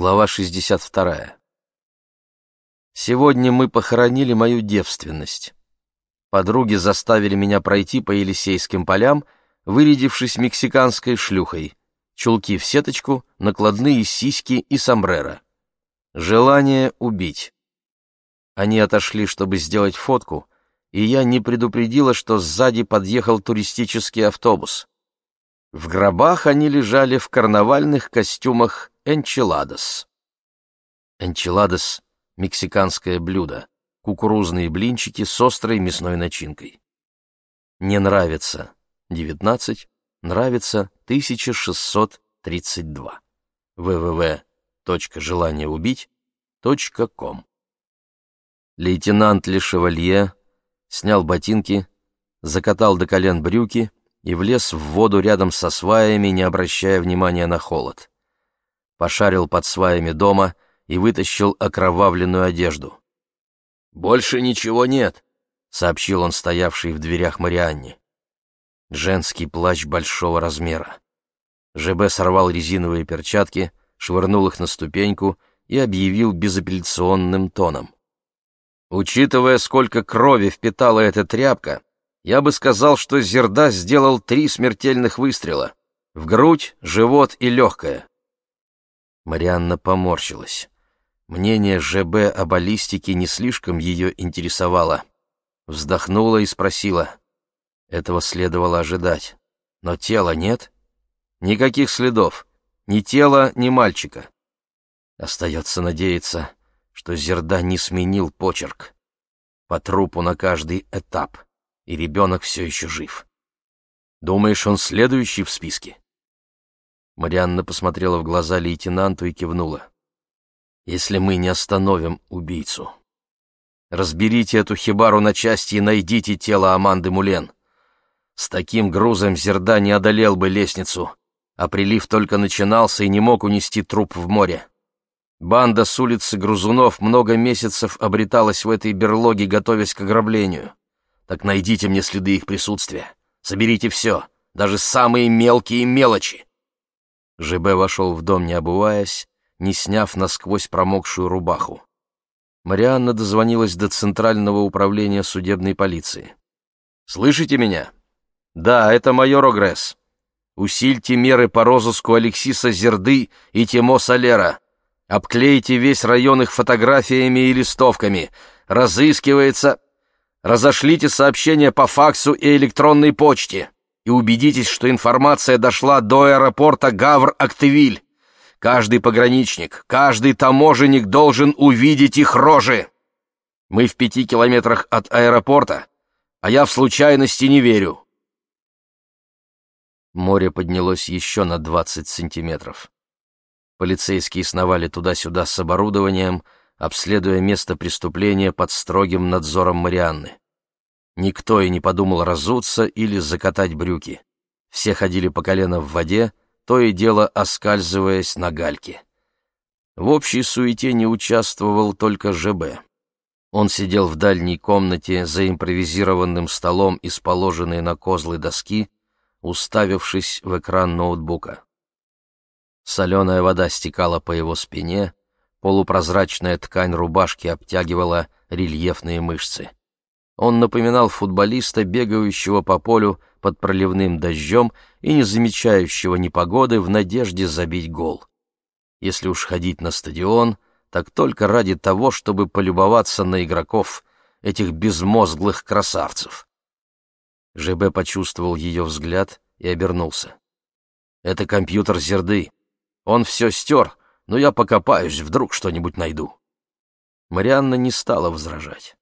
Глава 62. Сегодня мы похоронили мою девственность. Подруги заставили меня пройти по Елисейским полям, вырядившись мексиканской шлюхой. Чулки в сеточку, накладные сиськи и сомбреро. Желание убить. Они отошли, чтобы сделать фотку, и я не предупредила, что сзади подъехал туристический автобус. В гробах они лежали в карнавальных костюмах Энчиладос. Энчиладос — мексиканское блюдо. Кукурузные блинчики с острой мясной начинкой. Не нравится. 19. Нравится 1632. www.желаниеубить.ком Лейтенант Лешевалье снял ботинки, закатал до колен брюки и влез в воду рядом со сваями, не обращая внимания на холод пошарил под сваями дома и вытащил окровавленную одежду. «Больше ничего нет», — сообщил он стоявший в дверях Марианне. Женский плащ большого размера. ЖБ сорвал резиновые перчатки, швырнул их на ступеньку и объявил безапелляционным тоном. «Учитывая, сколько крови впитала эта тряпка, я бы сказал, что Зерда сделал три смертельных выстрела — в грудь, живот и легкое. Марианна поморщилась. Мнение ЖБ о баллистике не слишком ее интересовало. Вздохнула и спросила. Этого следовало ожидать. Но тела нет? Никаких следов. Ни тела, ни мальчика. Остается надеяться, что Зерда не сменил почерк. По трупу на каждый этап, и ребенок все еще жив. Думаешь, он следующий в списке? Марианна посмотрела в глаза лейтенанту и кивнула. «Если мы не остановим убийцу, разберите эту хибару на части и найдите тело Аманды Мулен. С таким грузом Зерда не одолел бы лестницу, а прилив только начинался и не мог унести труп в море. Банда с улицы Грузунов много месяцев обреталась в этой берлоге, готовясь к ограблению. Так найдите мне следы их присутствия. Соберите все, даже самые мелкие мелочи. ЖБ вошел в дом, не обуваясь, не сняв насквозь промокшую рубаху. Марианна дозвонилась до Центрального управления судебной полиции. «Слышите меня?» «Да, это майор Огресс. Усильте меры по розыску Алексиса Зерды и Тимо Солера. Обклейте весь район их фотографиями и листовками. Разыскивается... Разошлите сообщения по факсу и электронной почте и убедитесь, что информация дошла до аэропорта Гавр-Актевиль. Каждый пограничник, каждый таможенник должен увидеть их рожи. Мы в пяти километрах от аэропорта, а я в случайности не верю. Море поднялось еще на двадцать сантиметров. Полицейские сновали туда-сюда с оборудованием, обследуя место преступления под строгим надзором Марианны. Никто и не подумал разуться или закатать брюки. Все ходили по колено в воде, то и дело оскальзываясь на гальке. В общей суете не участвовал только ЖБ. Он сидел в дальней комнате за импровизированным столом из положенной на козлы доски, уставившись в экран ноутбука. Соленая вода стекала по его спине, полупрозрачная ткань рубашки обтягивала рельефные мышцы. Он напоминал футболиста, бегающего по полю под проливным дождем и не замечающего непогоды в надежде забить гол. Если уж ходить на стадион, так только ради того, чтобы полюбоваться на игроков, этих безмозглых красавцев. ЖБ почувствовал ее взгляд и обернулся. «Это компьютер Зерды. Он все стер, но я покопаюсь, вдруг что-нибудь найду». Марианна не стала возражать.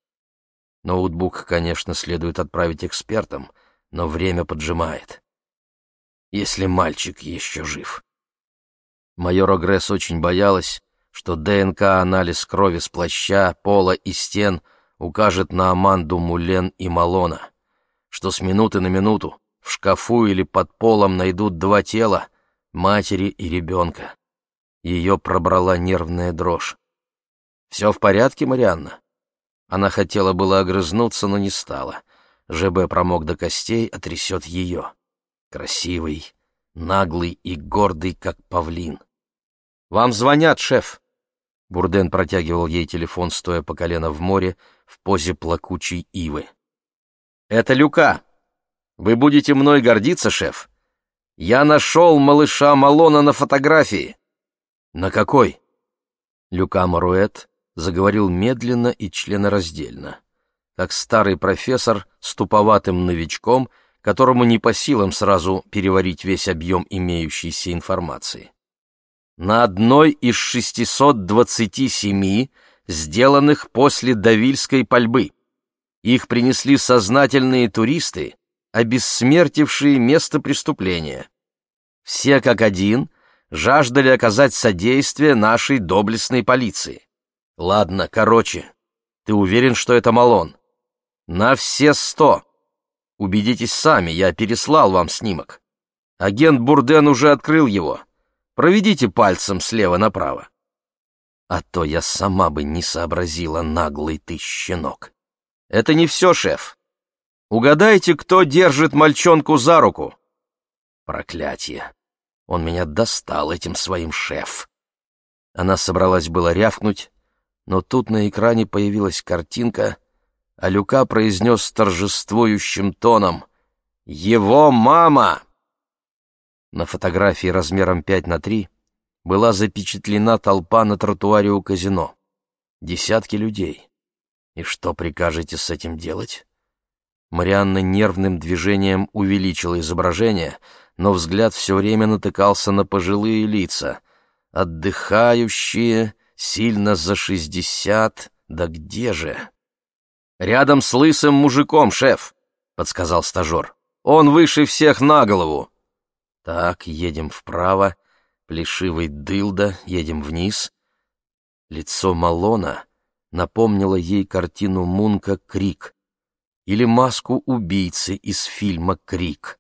Ноутбук, конечно, следует отправить экспертам, но время поджимает. Если мальчик еще жив. Майор Огресс очень боялась, что ДНК-анализ крови с плаща, пола и стен укажет на Аманду Мулен и Малона, что с минуты на минуту в шкафу или под полом найдут два тела, матери и ребенка. Ее пробрала нервная дрожь. «Все в порядке, Марианна?» Она хотела было огрызнуться, но не стала. ЖБ промок до костей, отрясет ее. Красивый, наглый и гордый, как павлин. «Вам звонят, шеф!» Бурден протягивал ей телефон, стоя по колено в море, в позе плакучей ивы. «Это Люка. Вы будете мной гордиться, шеф. Я нашел малыша Малона на фотографии». «На какой?» Люка Маруэт заговорил медленно и членораздельно, как старый профессор с туповатым новичком, которому не по силам сразу переварить весь объем имеющейся информации. На одной из 627, сделанных после Давильской пальбы. Их принесли сознательные туристы, обессмертившие место преступления. Все как один жаждали оказать содействие нашей доблестной полиции. Ладно, короче, ты уверен, что это Малон? На все сто. Убедитесь сами, я переслал вам снимок. Агент Бурден уже открыл его. Проведите пальцем слева направо. А то я сама бы не сообразила, наглый ты щенок. Это не все, шеф. Угадайте, кто держит мальчонку за руку. Проклятие. Он меня достал этим своим шеф. Она собралась было рявкнуть, но тут на экране появилась картинка, а Люка произнес торжествующим тоном «Его мама!». На фотографии размером 5 на 3 была запечатлена толпа на тротуаре у казино. Десятки людей. И что прикажете с этим делать? Марианна нервным движением увеличила изображение, но взгляд все время натыкался на пожилые лица, отдыхающие, сильно за шестьдесят, да где же? «Рядом с лысым мужиком, шеф», — подсказал стажер. «Он выше всех на голову». «Так, едем вправо, плешивый дылда, едем вниз». Лицо Малона напомнило ей картину Мунка «Крик» или маску убийцы из фильма «Крик».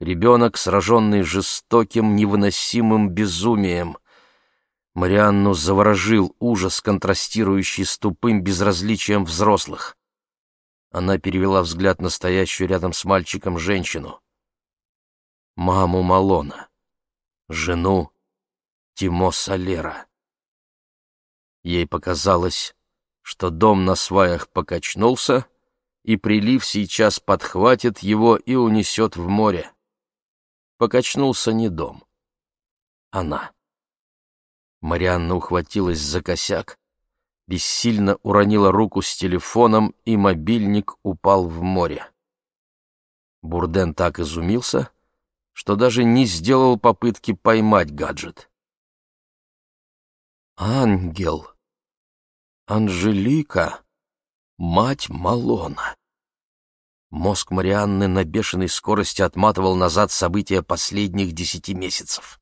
Ребенок, сраженный жестоким, невыносимым безумием. Марианну заворожил ужас, контрастирующий с тупым безразличием взрослых. Она перевела взгляд на стоящую рядом с мальчиком женщину. Маму Малона, жену Тимо Солера. Ей показалось, что дом на сваях покачнулся, и прилив сейчас подхватит его и унесет в море. Покачнулся не дом. Она. Марианна ухватилась за косяк, бессильно уронила руку с телефоном, и мобильник упал в море. Бурден так изумился, что даже не сделал попытки поймать гаджет. «Ангел! Анжелика! Мать Малона!» Мозг Марианны на бешеной скорости отматывал назад события последних десяти месяцев.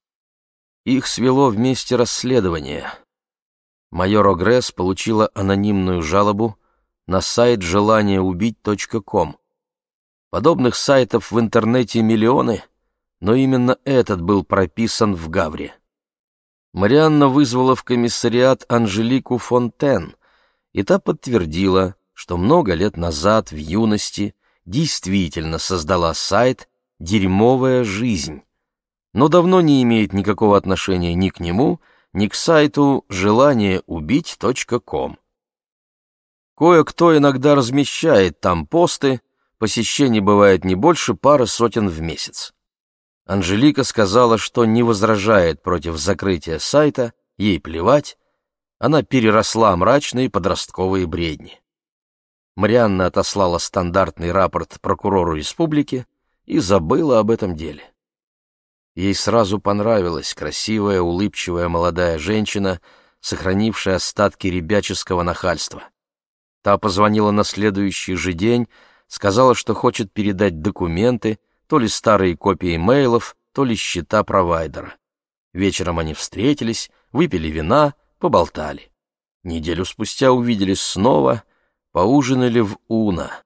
Их свело вместе расследование. Майор Огресс получила анонимную жалобу на сайт желаниеубить.ком. Подобных сайтов в интернете миллионы, но именно этот был прописан в Гавре. Марианна вызвала в комиссариат Анжелику Фонтен, и та подтвердила, что много лет назад, в юности, действительно создала сайт «Дерьмовая жизнь», но давно не имеет никакого отношения ни к нему, ни к сайту желаниеубить.ком. Кое-кто иногда размещает там посты, посещений бывает не больше пары сотен в месяц. Анжелика сказала, что не возражает против закрытия сайта, ей плевать, она переросла мрачные подростковые бредни. Марианна отослала стандартный рапорт прокурору республики и забыла об этом деле. Ей сразу понравилась красивая, улыбчивая молодая женщина, сохранившая остатки ребяческого нахальства. Та позвонила на следующий же день, сказала, что хочет передать документы, то ли старые копии мейлов, то ли счета провайдера. Вечером они встретились, выпили вина, поболтали. Неделю спустя увиделись снова, поужинали в Уна.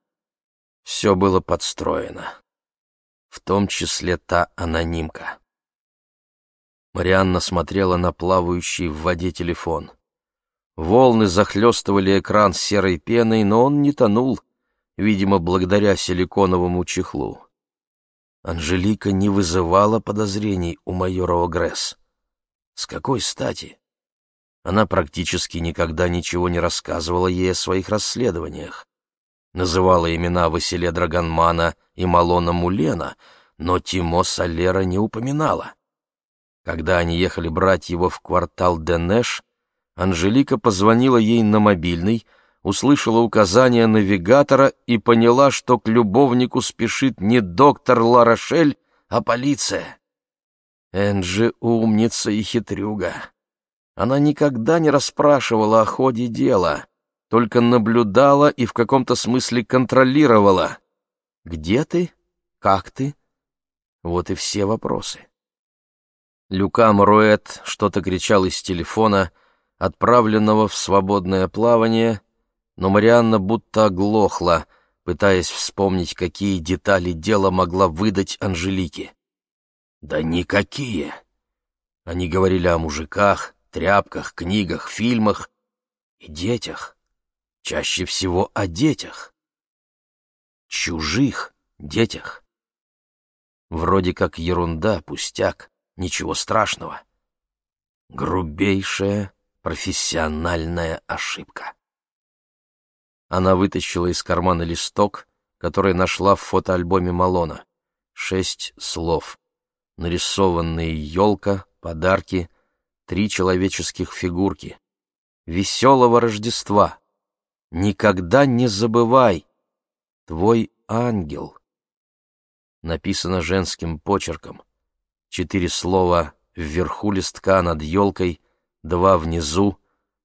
Все было подстроено. В том числе та анонимка. Марианна смотрела на плавающий в воде телефон. Волны захлестывали экран серой пеной, но он не тонул, видимо, благодаря силиконовому чехлу. Анжелика не вызывала подозрений у майора Огресс. С какой стати? Она практически никогда ничего не рассказывала ей о своих расследованиях. Называла имена Василия Драгонмана и Малона Мулена, но Тимо Солера не упоминала. Когда они ехали брать его в квартал Денеш, Анжелика позвонила ей на мобильный, услышала указания навигатора и поняла, что к любовнику спешит не доктор Ларошель, а полиция. Энджи умница и хитрюга. Она никогда не расспрашивала о ходе дела, только наблюдала и в каком-то смысле контролировала. «Где ты? Как ты?» Вот и все вопросы. Люка Мруэт что-то кричал из телефона, отправленного в свободное плавание, но Марианна будто оглохла, пытаясь вспомнить, какие детали дела могла выдать Анжелике. Да никакие. Они говорили о мужиках, тряпках, книгах, фильмах и детях. Чаще всего о детях. Чужих детях. Вроде как ерунда, пустяк, ничего страшного. Грубейшая профессиональная ошибка. Она вытащила из кармана листок, который нашла в фотоальбоме Малона. Шесть слов нарисованные елка, подарки, три человеческих фигурки. Веселого Рождества! Никогда не забывай! Твой ангел. Написано женским почерком. Четыре слова вверху листка над елкой, два внизу,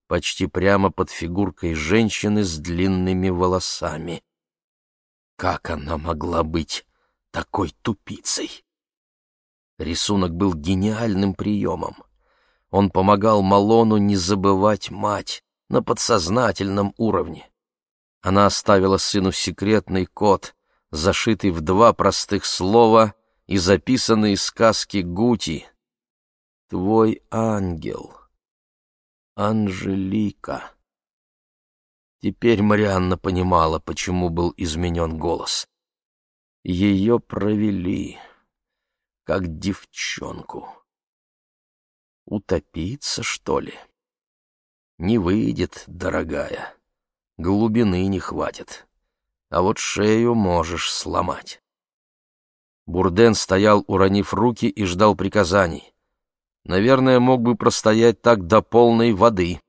почти прямо под фигуркой женщины с длинными волосами. Как она могла быть такой тупицей? Рисунок был гениальным приемом. Он помогал Малону не забывать мать на подсознательном уровне. Она оставила сыну секретный код, зашитый в два простых слова и записанный из сказки Гути. «Твой ангел. Анжелика». Теперь Марианна понимала, почему был изменен голос. Ее провели как девчонку. Утопиться, что ли? Не выйдет, дорогая. Глубины не хватит. А вот шею можешь сломать. Бурден стоял, уронив руки, и ждал приказаний. Наверное, мог бы простоять так до полной воды.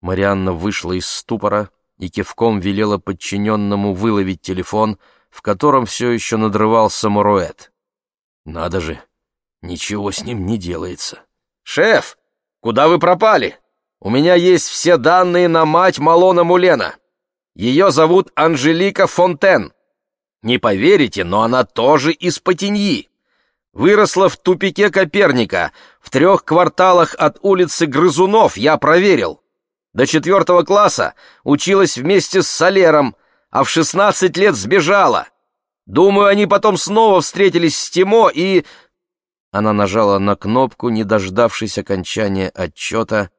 Марианна вышла из ступора и кивком велела подчиненному выловить телефон, в котором все еще надрывался Муруэт. Надо же, ничего с ним не делается. «Шеф, куда вы пропали? У меня есть все данные на мать Малона Мулена. Ее зовут Анжелика Фонтен. Не поверите, но она тоже из Патиньи. Выросла в тупике Коперника, в трех кварталах от улицы Грызунов, я проверил. До четвертого класса училась вместе с Солером, а в шестнадцать лет сбежала. Думаю, они потом снова встретились с Тимо и...» Она нажала на кнопку, не дождавшись окончания отчета,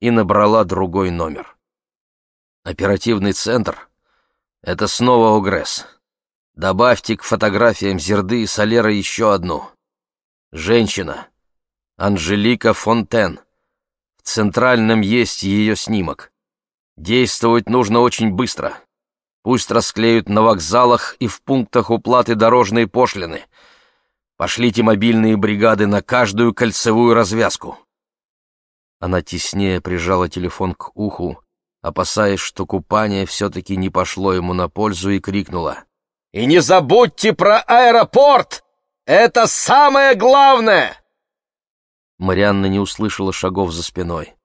и набрала другой номер. «Оперативный центр. Это снова Огресс. Добавьте к фотографиям Зерды и Солера еще одну. Женщина. Анжелика Фонтен. В центральном есть ее снимок. Действовать нужно очень быстро. Пусть расклеют на вокзалах и в пунктах уплаты дорожной пошлины. Пошлите мобильные бригады на каждую кольцевую развязку. Она теснее прижала телефон к уху, опасаясь, что купание все-таки не пошло ему на пользу, и крикнула. «И не забудьте про аэропорт! Это самое главное!» Марианна не услышала шагов за спиной.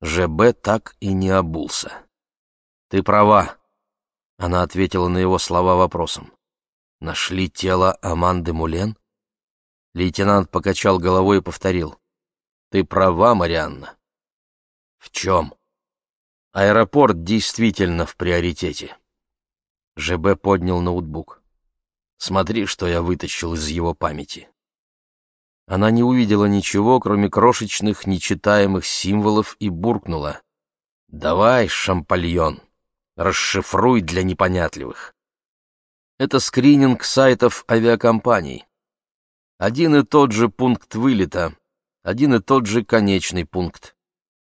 ЖБ так и не обулся. «Ты права», она ответила на его слова вопросом. «Нашли тело Аманды Мулен?» Лейтенант покачал головой и повторил. «Ты права, Марианна». «В чем?» «Аэропорт действительно в приоритете». ЖБ поднял ноутбук. «Смотри, что я вытащил из его памяти». Она не увидела ничего, кроме крошечных, нечитаемых символов, и буркнула. «Давай, шампальон!» Расшифруй для непонятливых. Это скрининг сайтов авиакомпаний. Один и тот же пункт вылета. Один и тот же конечный пункт.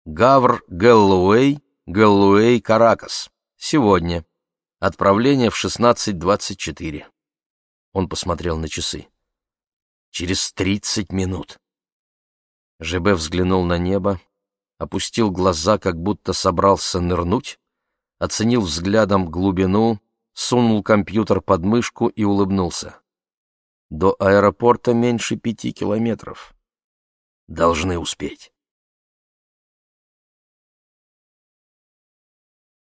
Гавр Гэллоуэй, Гэллоуэй, Каракас. Сегодня. Отправление в 16.24. Он посмотрел на часы. Через тридцать минут. ЖБ взглянул на небо, опустил глаза, как будто собрался нырнуть, оценил взглядом глубину, сунул компьютер под мышку и улыбнулся. До аэропорта меньше пяти километров. Должны успеть.